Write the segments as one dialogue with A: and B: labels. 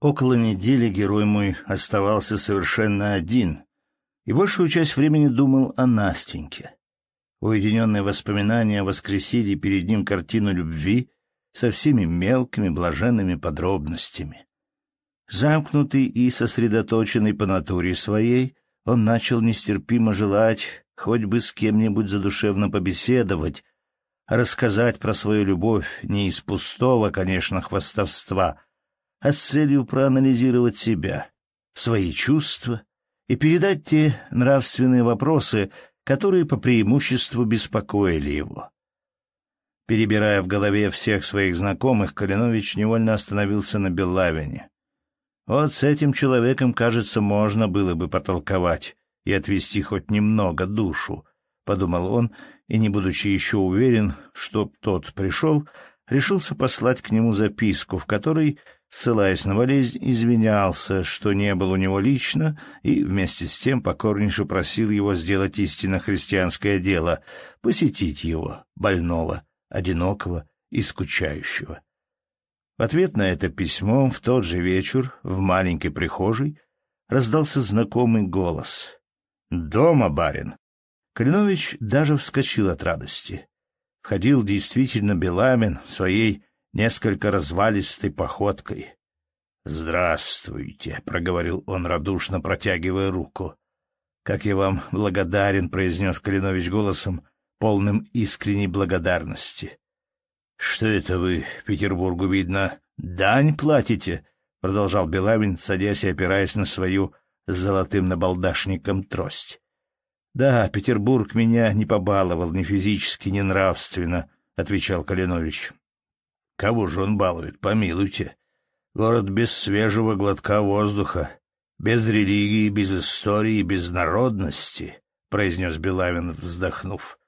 A: Около недели герой мой оставался совершенно один и большую часть времени думал о Настеньке. Уединенные воспоминания воскресили перед ним картину любви со всеми мелкими блаженными подробностями. Замкнутый и сосредоточенный по натуре своей, он начал нестерпимо желать хоть бы с кем-нибудь задушевно побеседовать, рассказать про свою любовь не из пустого, конечно, хвастовства, а с целью проанализировать себя, свои чувства и передать те нравственные вопросы, которые по преимуществу беспокоили его. Перебирая в голове всех своих знакомых, Калинович невольно остановился на Белавине. Вот с этим человеком, кажется, можно было бы потолковать и отвести хоть немного душу, — подумал он, и, не будучи еще уверен, что тот пришел, решился послать к нему записку, в которой, ссылаясь на болезнь, извинялся, что не был у него лично, и вместе с тем покорнейше просил его сделать истинно христианское дело — посетить его, больного, одинокого и скучающего. В ответ на это письмо в тот же вечер в маленькой прихожей раздался знакомый голос. «Дома, барин!» Калинович даже вскочил от радости. Входил действительно Беламин своей несколько развалистой походкой. «Здравствуйте», — проговорил он радушно, протягивая руку. «Как я вам благодарен», — произнес Калинович голосом, полным искренней благодарности. «Что это вы, Петербургу, видно, дань платите?» — продолжал Белавин, садясь и опираясь на свою с золотым набалдашником трость. «Да, Петербург меня не побаловал ни физически, ни нравственно», — отвечал Калинович. «Кого же он балует, помилуйте? Город без свежего глотка воздуха, без религии, без истории, без народности», — произнес Белавин, вздохнув.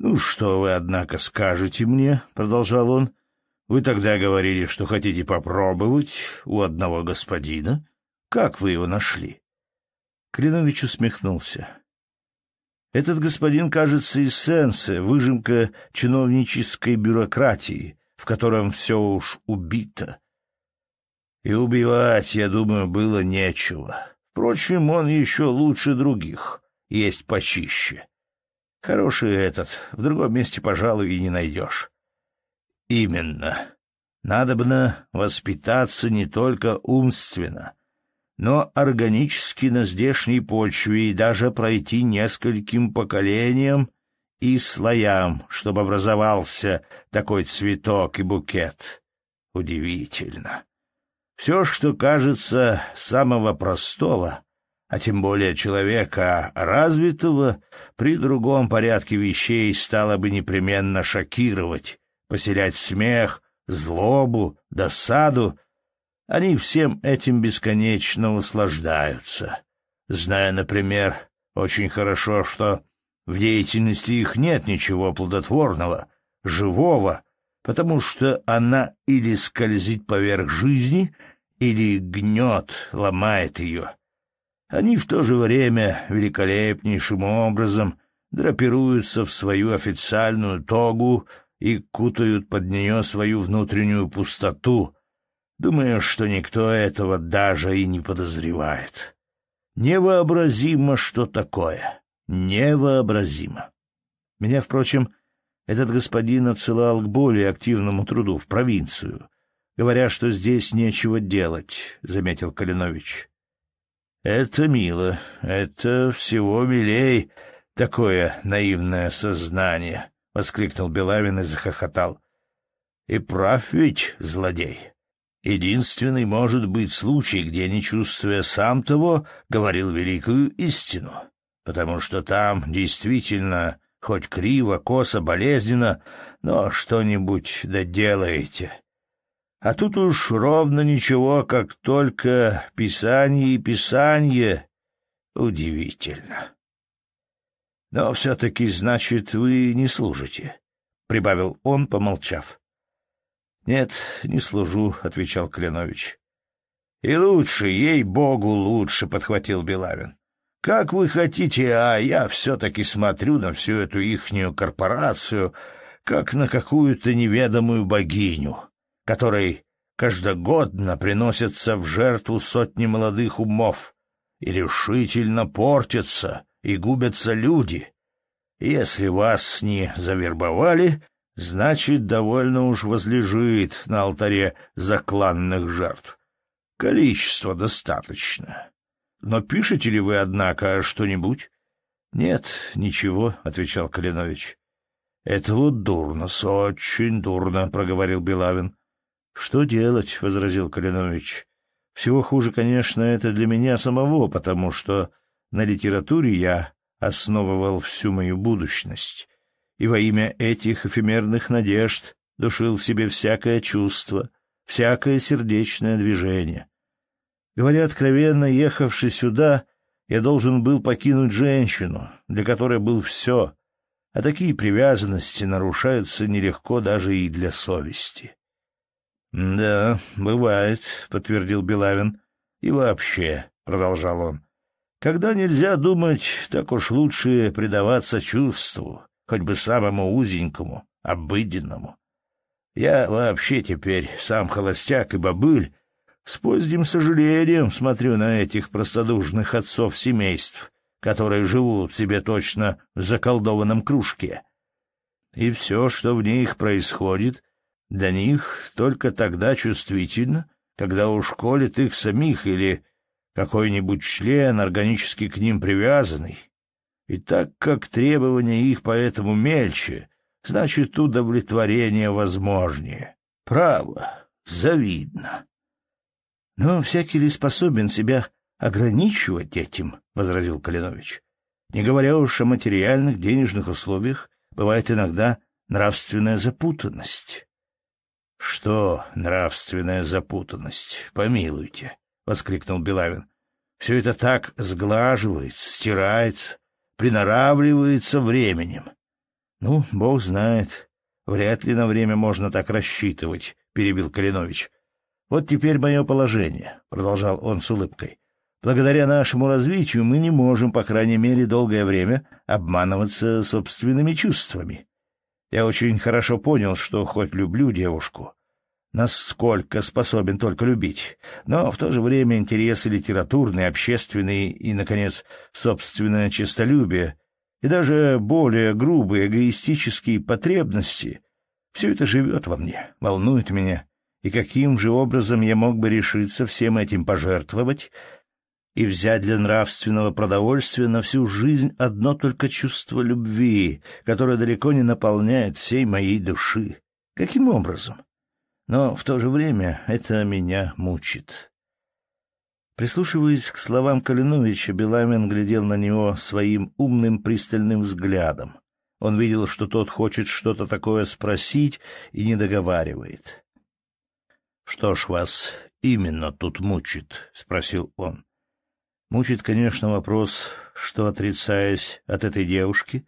A: «Ну что вы, однако, скажете мне?» — продолжал он. «Вы тогда говорили, что хотите попробовать у одного господина. Как вы его нашли?» Клинович усмехнулся. «Этот господин, кажется, сенса, выжимка чиновнической бюрократии, в котором все уж убито. И убивать, я думаю, было нечего. Впрочем, он еще лучше других, есть почище». Хороший этот, в другом месте, пожалуй, и не найдешь. Именно. Надобно воспитаться не только умственно, но органически на здешней почве и даже пройти нескольким поколениям и слоям, чтобы образовался такой цветок и букет. Удивительно. Все, что кажется самого простого, а тем более человека развитого, при другом порядке вещей стало бы непременно шокировать, поселять смех, злобу, досаду. Они всем этим бесконечно услаждаются, зная, например, очень хорошо, что в деятельности их нет ничего плодотворного, живого, потому что она или скользит поверх жизни, или гнет, ломает ее они в то же время великолепнейшим образом драпируются в свою официальную тогу и кутают под нее свою внутреннюю пустоту, думая, что никто этого даже и не подозревает. Невообразимо, что такое. Невообразимо. Меня, впрочем, этот господин отсылал к более активному труду в провинцию, говоря, что здесь нечего делать, — заметил Калинович. Это мило, это всего милей, такое наивное сознание, — воскликнул Белавин и захохотал. И прав ведь злодей. Единственный может быть случай, где, не чувствуя сам того, говорил великую истину, потому что там действительно, хоть криво, косо, болезненно, но что-нибудь доделаете. А тут уж ровно ничего, как только писание и писание. Удивительно. Но все-таки, значит, вы не служите, — прибавил он, помолчав. — Нет, не служу, — отвечал Кленович. — И лучше, ей-богу, лучше, — подхватил Белавин. — Как вы хотите, а я все-таки смотрю на всю эту ихнюю корпорацию, как на какую-то неведомую богиню которой каждогодно приносятся в жертву сотни молодых умов, и решительно портятся и губятся люди. Если вас не завербовали, значит, довольно уж возлежит на алтаре закланных жертв. Количество достаточно. Но пишете ли вы, однако, что-нибудь? — Нет, ничего, — отвечал Калинович. — Это вот дурно, очень дурно, — проговорил Белавин. — Что делать? — возразил Калинович. — Всего хуже, конечно, это для меня самого, потому что на литературе я основывал всю мою будущность, и во имя этих эфемерных надежд душил в себе всякое чувство, всякое сердечное движение. Говоря откровенно, ехавший сюда, я должен был покинуть женщину, для которой был все, а такие привязанности нарушаются нелегко даже и для совести. — Да, бывает, — подтвердил Белавин. — И вообще, — продолжал он, — когда нельзя думать, так уж лучше предаваться чувству, хоть бы самому узенькому, обыденному. Я вообще теперь сам холостяк и бобыль, с поздним сожалением смотрю на этих простодушных отцов семейств, которые живут себе точно в заколдованном кружке. И все, что в них происходит, для них только тогда чувствительно, когда уж колет их самих или какой-нибудь член, органически к ним привязанный. И так как требования их поэтому мельче, значит, удовлетворение возможнее. Право, завидно. — Но всякий ли способен себя ограничивать этим? — возразил Калинович. — Не говоря уж о материальных денежных условиях, бывает иногда нравственная запутанность. — Что нравственная запутанность? Помилуйте, — воскликнул Белавин. — Все это так сглаживается, стирается, приноравливается временем. — Ну, бог знает. Вряд ли на время можно так рассчитывать, — перебил Калинович. Вот теперь мое положение, — продолжал он с улыбкой. Благодаря нашему развитию мы не можем, по крайней мере, долгое время обманываться собственными чувствами. Я очень хорошо понял, что хоть люблю девушку, насколько способен только любить, но в то же время интересы литературные, общественные и, наконец, собственное честолюбие и даже более грубые эгоистические потребности — все это живет во мне, волнует меня и каким же образом я мог бы решиться всем этим пожертвовать и взять для нравственного продовольствия на всю жизнь одно только чувство любви, которое далеко не наполняет всей моей души. Каким образом? Но в то же время это меня мучит. Прислушиваясь к словам Калиновича, Беламин глядел на него своим умным пристальным взглядом. Он видел, что тот хочет что-то такое спросить и не договаривает. Что ж вас именно тут мучит? — спросил он. Мучит, конечно, вопрос, что, отрицаясь от этой девушки,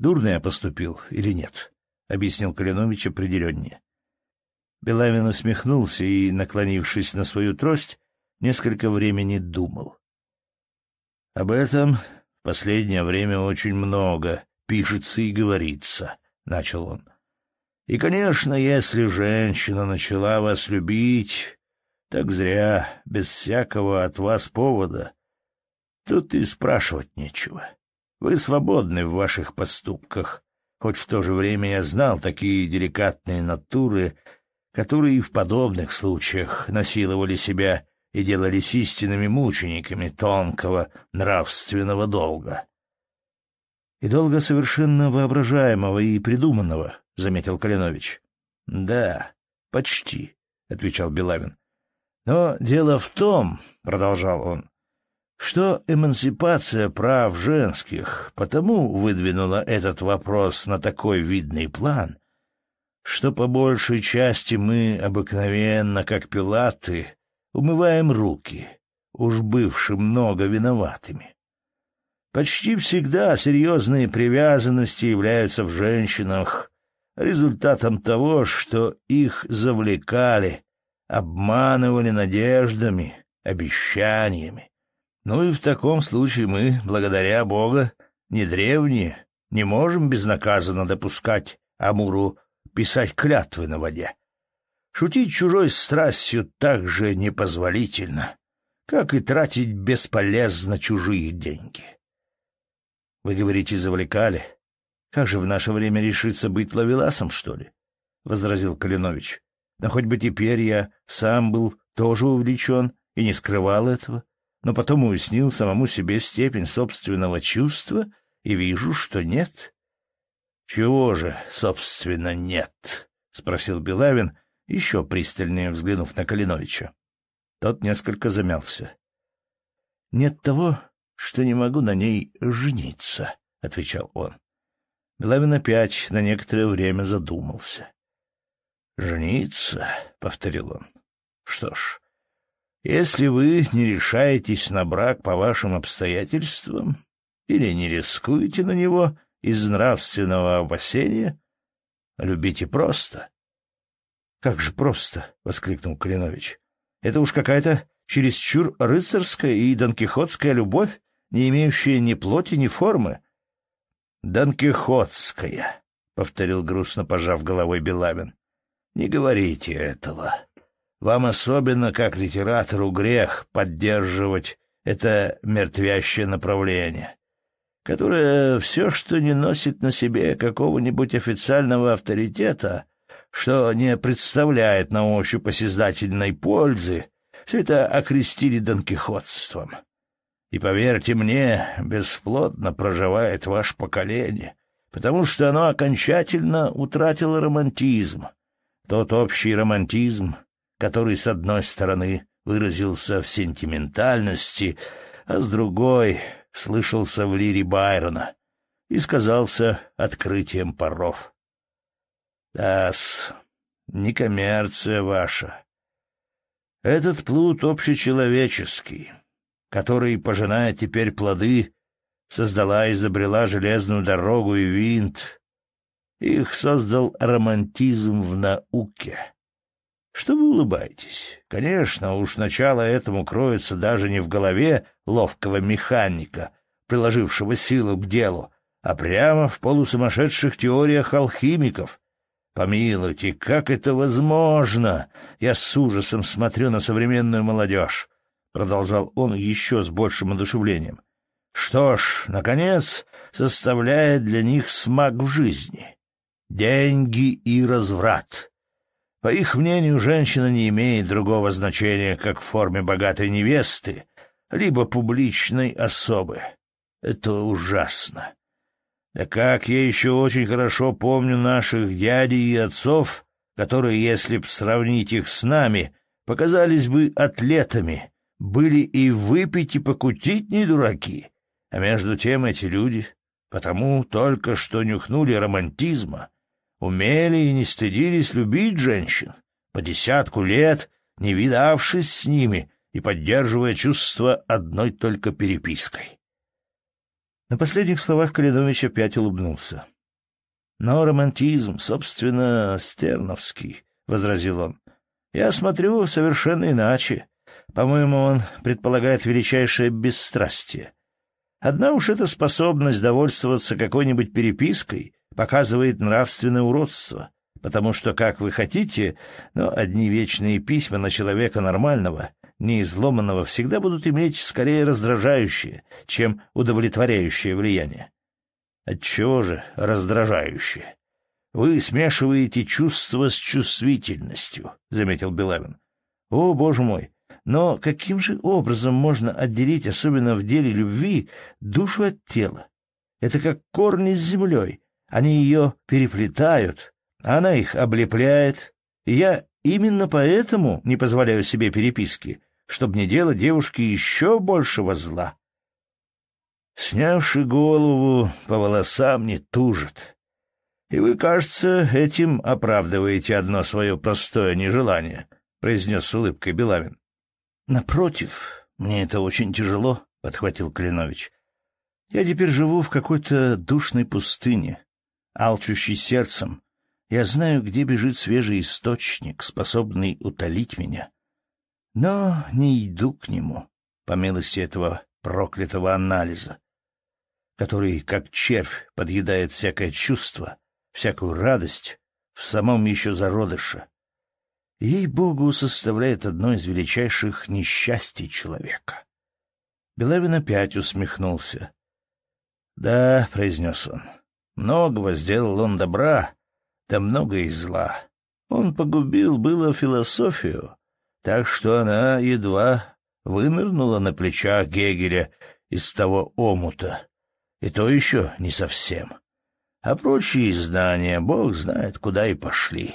A: дурно я поступил или нет, — объяснил Калинович определеннее. Белавин усмехнулся и, наклонившись на свою трость, несколько времени думал. — Об этом в последнее время очень много пишется и говорится, — начал он. — и, конечно, если женщина начала вас любить, так зря, без всякого от вас повода, тут и спрашивать нечего. Вы свободны в ваших поступках, хоть в то же время я знал такие деликатные натуры, которые и в подобных случаях насиловали себя и делались истинными мучениками тонкого нравственного долга. И долга совершенно воображаемого и придуманного, — заметил Калинович. — Да, почти, — отвечал Белавин. — Но дело в том, — продолжал он, — что эмансипация прав женских потому выдвинула этот вопрос на такой видный план, что по большей части мы обыкновенно, как пилаты, умываем руки, уж бывшим много виноватыми. Почти всегда серьезные привязанности являются в женщинах результатом того, что их завлекали, обманывали надеждами, обещаниями. Ну и в таком случае мы, благодаря Бога, не древние, не можем безнаказанно допускать Амуру писать клятвы на воде. Шутить чужой страстью так же непозволительно, как и тратить бесполезно чужие деньги. Вы говорите, завлекали? Как же в наше время решиться быть ловеласом, что ли? — возразил Калинович. Да хоть бы теперь я сам был тоже увлечен и не скрывал этого, но потом уяснил самому себе степень собственного чувства и вижу, что нет. — Чего же, собственно, нет? — спросил Белавин, еще пристальнее взглянув на Калиновича. Тот несколько замялся. — Нет того, что не могу на ней жениться, — отвечал он. Белавин опять на некоторое время задумался. «Жениться?» — повторил он. «Что ж, если вы не решаетесь на брак по вашим обстоятельствам или не рискуете на него из нравственного опасения, любите просто». «Как же просто!» — воскликнул Калинович. «Это уж какая-то чересчур рыцарская и донкихотская любовь, не имеющая ни плоти, ни формы». «Донкихотская», — повторил грустно, пожав головой Белавин. Не говорите этого. Вам особенно, как литератору, грех поддерживать это мертвящее направление, которое все, что не носит на себе какого-нибудь официального авторитета, что не представляет на ощупь осязательной пользы, все это окрестили донкихотством. И поверьте мне, бесплодно проживает ваше поколение, потому что оно окончательно утратило романтизм, тот общий романтизм, который, с одной стороны, выразился в сентиментальности, а с другой слышался в лире Байрона и сказался открытием паров. Да-с, не коммерция ваша. Этот плут общечеловеческий, который, пожиная теперь плоды, создала и изобрела железную дорогу и винт, их создал романтизм в науке. Что вы улыбаетесь? Конечно, уж начало этому кроется даже не в голове ловкого механика, приложившего силу к делу, а прямо в полусумасшедших теориях алхимиков. Помилуйте, как это возможно? Я с ужасом смотрю на современную молодежь, — продолжал он еще с большим одушевлением. Что ж, наконец, составляет для них смак в жизни деньги и разврат. По их мнению, женщина не имеет другого значения, как в форме богатой невесты, либо публичной особы. Это ужасно. Да как я еще очень хорошо помню наших дядей и отцов, которые, если б сравнить их с нами, показались бы атлетами, были и выпить, и покутить не дураки. А между тем эти люди, потому только что нюхнули романтизма, умели и не стыдились любить женщин, по десятку лет не видавшись с ними и поддерживая чувство одной только перепиской. На последних словах Калинович опять улыбнулся. «Но романтизм, собственно, стерновский», — возразил он. «Я смотрю совершенно иначе. По-моему, он предполагает величайшее бесстрастие. Одна уж эта способность довольствоваться какой-нибудь перепиской показывает нравственное уродство, потому что, как вы хотите, но одни вечные письма на человека нормального, неизломанного, всегда будут иметь скорее раздражающее, чем удовлетворяющее влияние. Отчего же раздражающее? Вы смешиваете чувство с чувствительностью, — заметил Белавин. О, боже мой! Но каким же образом можно отделить, особенно в деле любви, душу от тела? Это как корни с землей, они ее переплетают, она их облепляет. Я именно поэтому не позволяю себе переписки, чтобы не делать девушке еще большего зла. Снявши голову, по волосам не тужит. И вы, кажется, этим оправдываете одно свое простое нежелание, — произнес с улыбкой Белавин. — Напротив, мне это очень тяжело, — подхватил Клинович. — Я теперь живу в какой-то душной пустыне алчущий сердцем, я знаю, где бежит свежий источник, способный утолить меня. Но не иду к нему, по милости этого проклятого анализа, который, как червь, подъедает всякое чувство, всякую радость в самом еще зародыше. Ей-богу, составляет одно из величайших несчастий человека. Белавин опять усмехнулся. «Да», — произнес он, — «многого сделал он добра, да много и зла. Он погубил было философию, так что она едва вынырнула на плечах Гегеля из того омута. И то еще не совсем. А прочие знания, бог знает, куда и пошли.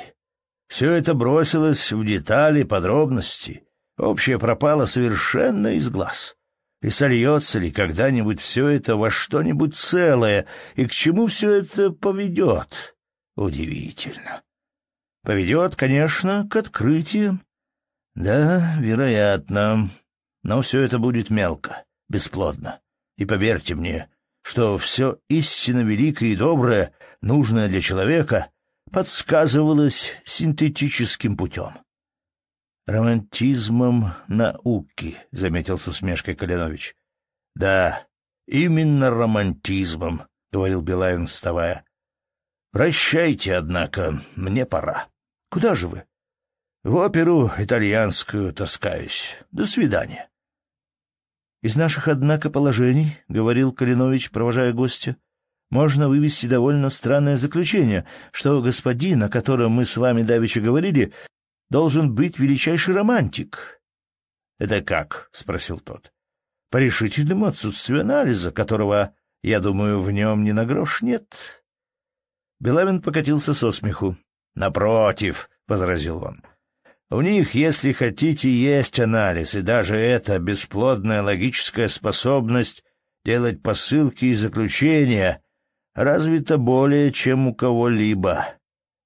A: Все это бросилось в детали, подробности. Общее пропало совершенно из глаз. И сольется ли когда-нибудь все это во что-нибудь целое, и к чему все это поведет? Удивительно. Поведет, конечно, к открытиям. Да, вероятно. Но все это будет мелко, бесплодно. И поверьте мне, что все истинно великое и доброе, нужное для человека, подсказывалось синтетическим путем. «Романтизмом науки», — заметил с усмешкой Калинович. «Да, именно романтизмом», — говорил Билайн, вставая. «Прощайте, однако, мне пора. Куда же вы?» «В оперу итальянскую таскаюсь. До свидания». «Из наших, однако, положений, — говорил Калинович, провожая гостя, — можно вывести довольно странное заключение, что господин, о котором мы с вами давеча говорили, должен быть величайший романтик». «Это как?» — спросил тот. «По решительному отсутствию анализа, которого, я думаю, в нем ни на грош нет». Белавин покатился со смеху. «Напротив», — возразил он, у них, если хотите, есть анализ, и даже эта бесплодная логическая способность делать посылки и заключения развита более, чем у кого-либо.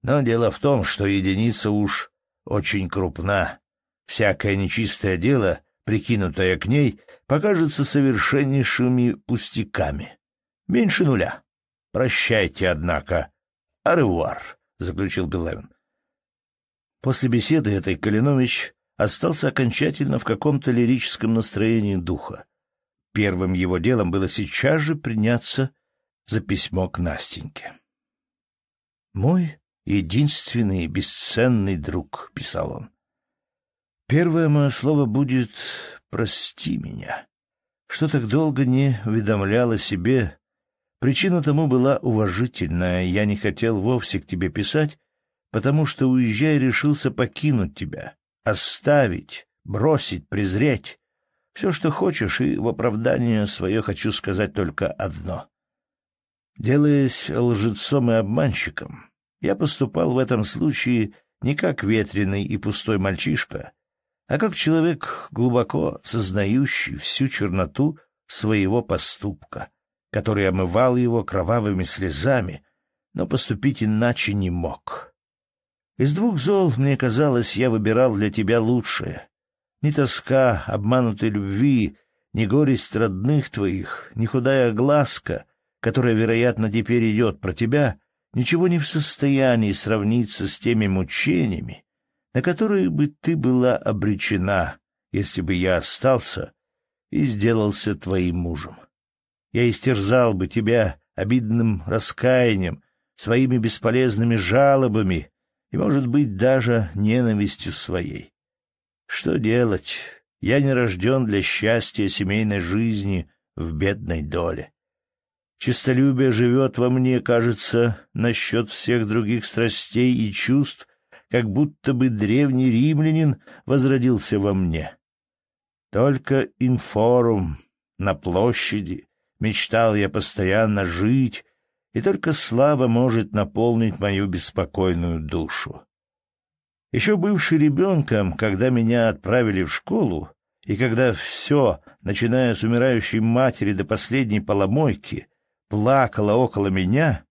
A: Но дело в том, что единица уж очень крупна. Всякое нечистое дело, прикинутое к ней, покажется совершеннейшими пустяками. Меньше нуля. Прощайте, однако. Аревуар, — заключил Белавин. После беседы этой Калинович остался окончательно в каком-то лирическом настроении духа. Первым его делом было сейчас же приняться за письмо к Настеньке. «Мой единственный бесценный друг», — писал он. «Первое мое слово будет «прости меня», что так долго не уведомляла себе. Причина тому была уважительная, я не хотел вовсе к тебе писать, потому что, уезжая, решился покинуть тебя, оставить, бросить, презреть. Все, что хочешь, и в оправдание свое хочу сказать только одно. Делаясь лжецом и обманщиком, я поступал в этом случае не как ветреный и пустой мальчишка, а как человек, глубоко сознающий всю черноту своего поступка, который омывал его кровавыми слезами, но поступить иначе не мог. Из двух зол, мне казалось, я выбирал для тебя лучшее. Ни тоска обманутой любви, ни горесть родных твоих, ни худая глазка, которая, вероятно, теперь идет про тебя, ничего не в состоянии сравниться с теми мучениями, на которые бы ты была обречена, если бы я остался и сделался твоим мужем. Я истерзал бы тебя обидным раскаянием, своими бесполезными жалобами, и, может быть, даже ненавистью своей. Что делать? Я не рожден для счастья семейной жизни в бедной доле. Чистолюбие живет во мне, кажется, насчет всех других страстей и чувств, как будто бы древний римлянин возродился во мне. Только инфорум на площади мечтал я постоянно жить и только слава может наполнить мою беспокойную душу. Еще бывший ребенком, когда меня отправили в школу, и когда все, начиная с умирающей матери до последней поломойки, плакало около меня,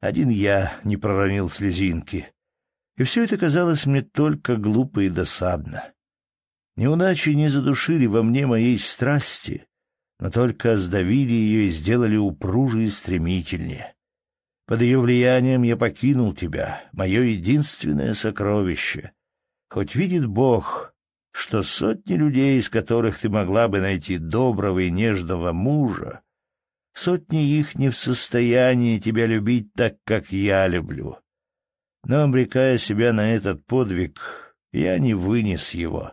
A: один я не проронил слезинки, и все это казалось мне только глупо и досадно. Неудачи не задушили во мне моей страсти, но только сдавили ее и сделали упруже и стремительнее. Под ее влиянием я покинул тебя, мое единственное сокровище. Хоть видит Бог, что сотни людей, из которых ты могла бы найти доброго и нежного мужа, сотни их не в состоянии тебя любить так, как я люблю. Но, обрекая себя на этот подвиг, я не вынес его.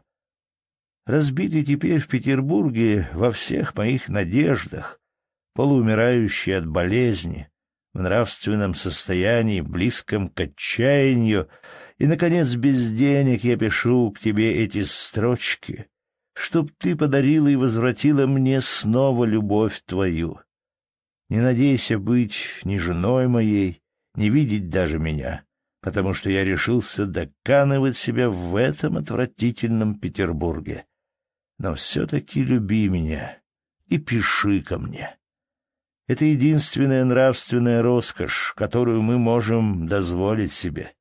A: Разбитый теперь в Петербурге во всех моих надеждах, полуумирающий от болезни, в нравственном состоянии, близком к отчаянию, и, наконец, без денег я пишу к тебе эти строчки, чтоб ты подарила и возвратила мне снова любовь твою. Не надейся быть ни женой моей, не видеть даже меня, потому что я решился доканывать себя в этом отвратительном Петербурге. Но все-таки люби меня и пиши ко мне. Это единственная нравственная роскошь, которую мы можем дозволить себе.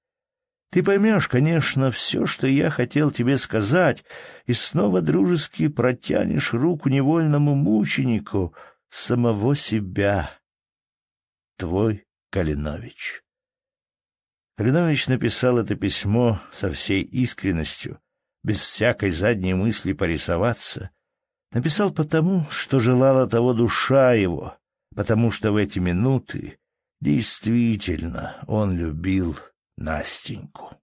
A: Ты поймешь, конечно, все, что я хотел тебе сказать, и снова дружески протянешь руку невольному мученику самого себя. Твой Калинович. Калинович написал это письмо со всей искренностью, без всякой задней мысли порисоваться. Написал потому, что желала того душа его, потому что в эти минуты действительно он любил Настеньку.